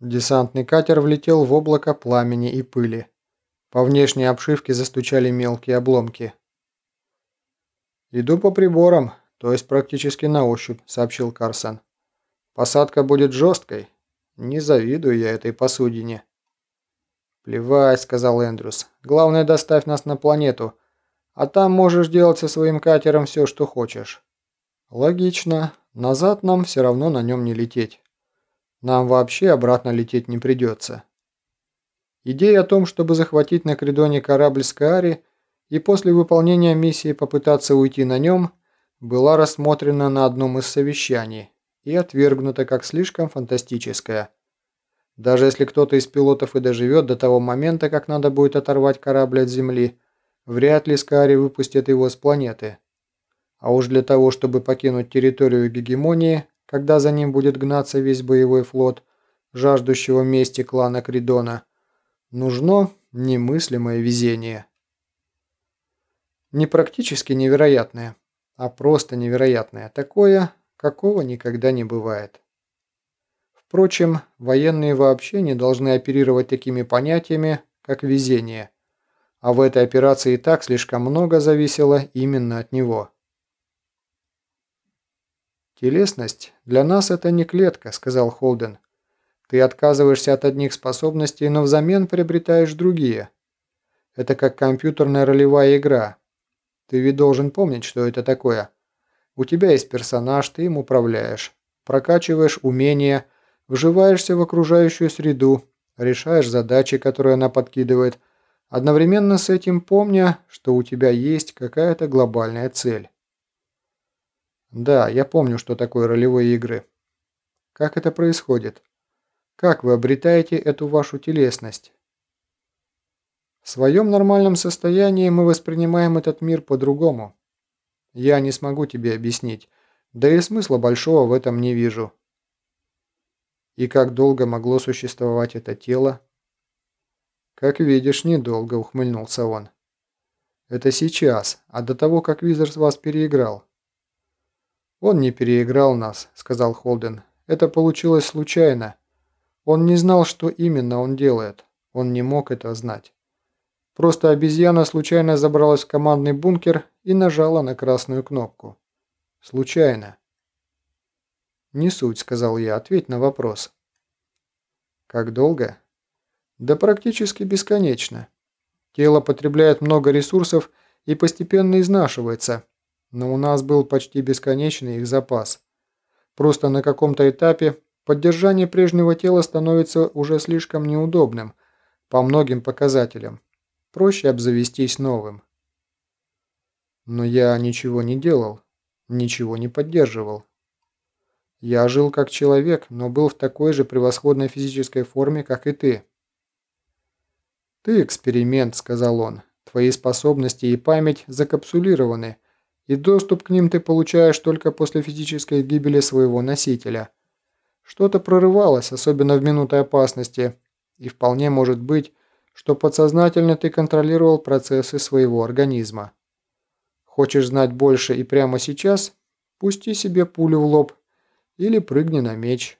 Десантный катер влетел в облако пламени и пыли. По внешней обшивке застучали мелкие обломки. «Иду по приборам, то есть практически на ощупь», — сообщил Карсон. «Посадка будет жесткой. Не завидую я этой посудине». «Плевать», — сказал Эндрюс. «Главное, доставь нас на планету, а там можешь делать со своим катером все, что хочешь». «Логично. Назад нам все равно на нем не лететь. Нам вообще обратно лететь не придется». Идея о том, чтобы захватить на Кридоне корабль Скаари и после выполнения миссии попытаться уйти на нем, была рассмотрена на одном из совещаний и отвергнута как слишком фантастическая. Даже если кто-то из пилотов и доживет до того момента, как надо будет оторвать корабль от Земли, вряд ли Скаари выпустит его с планеты. А уж для того, чтобы покинуть территорию гегемонии, когда за ним будет гнаться весь боевой флот, жаждущего мести клана Кридона – Нужно немыслимое везение. Не практически невероятное, а просто невероятное. Такое, какого никогда не бывает. Впрочем, военные вообще не должны оперировать такими понятиями, как везение. А в этой операции и так слишком много зависело именно от него. «Телесность для нас это не клетка», — сказал Холден. Ты отказываешься от одних способностей, но взамен приобретаешь другие. Это как компьютерная ролевая игра. Ты ведь должен помнить, что это такое. У тебя есть персонаж, ты им управляешь. Прокачиваешь умения, вживаешься в окружающую среду, решаешь задачи, которые она подкидывает, одновременно с этим помня, что у тебя есть какая-то глобальная цель. Да, я помню, что такое ролевые игры. Как это происходит? Как вы обретаете эту вашу телесность? В своем нормальном состоянии мы воспринимаем этот мир по-другому. Я не смогу тебе объяснить, да и смысла большого в этом не вижу. И как долго могло существовать это тело? Как видишь, недолго, ухмыльнулся он. Это сейчас, а до того, как Визерс вас переиграл. Он не переиграл нас, сказал Холден. Это получилось случайно. Он не знал, что именно он делает. Он не мог это знать. Просто обезьяна случайно забралась в командный бункер и нажала на красную кнопку. Случайно. «Не суть», — сказал я. «Ответь на вопрос». «Как долго?» «Да практически бесконечно. Тело потребляет много ресурсов и постепенно изнашивается, но у нас был почти бесконечный их запас. Просто на каком-то этапе Поддержание прежнего тела становится уже слишком неудобным по многим показателям. Проще обзавестись новым. Но я ничего не делал, ничего не поддерживал. Я жил как человек, но был в такой же превосходной физической форме, как и ты. «Ты эксперимент», — сказал он. «Твои способности и память закапсулированы, и доступ к ним ты получаешь только после физической гибели своего носителя». Что-то прорывалось, особенно в минуты опасности, и вполне может быть, что подсознательно ты контролировал процессы своего организма. Хочешь знать больше и прямо сейчас? Пусти себе пулю в лоб или прыгни на меч.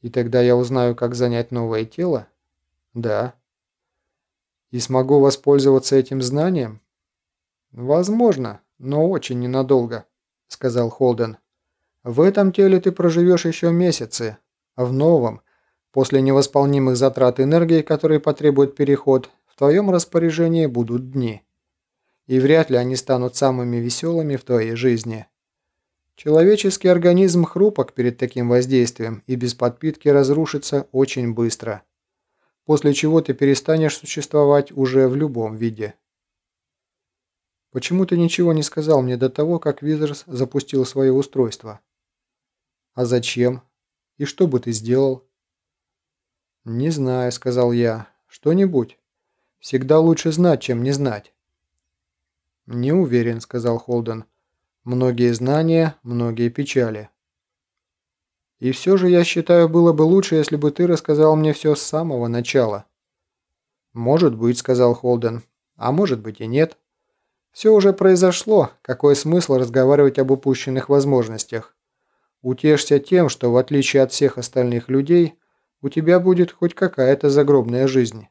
И тогда я узнаю, как занять новое тело? Да. И смогу воспользоваться этим знанием? Возможно, но очень ненадолго, сказал Холден. В этом теле ты проживешь еще месяцы, а в новом, после невосполнимых затрат энергии, которые потребует переход, в твоем распоряжении будут дни. И вряд ли они станут самыми веселыми в твоей жизни. Человеческий организм хрупок перед таким воздействием и без подпитки разрушится очень быстро. После чего ты перестанешь существовать уже в любом виде. Почему ты ничего не сказал мне до того, как Визерс запустил свое устройство? «А зачем? И что бы ты сделал?» «Не знаю», — сказал я. «Что-нибудь. Всегда лучше знать, чем не знать». «Не уверен», — сказал Холден. «Многие знания, многие печали». «И все же, я считаю, было бы лучше, если бы ты рассказал мне все с самого начала». «Может быть», — сказал Холден. «А может быть и нет. Все уже произошло. Какой смысл разговаривать об упущенных возможностях?» Утешься тем, что в отличие от всех остальных людей, у тебя будет хоть какая-то загробная жизнь.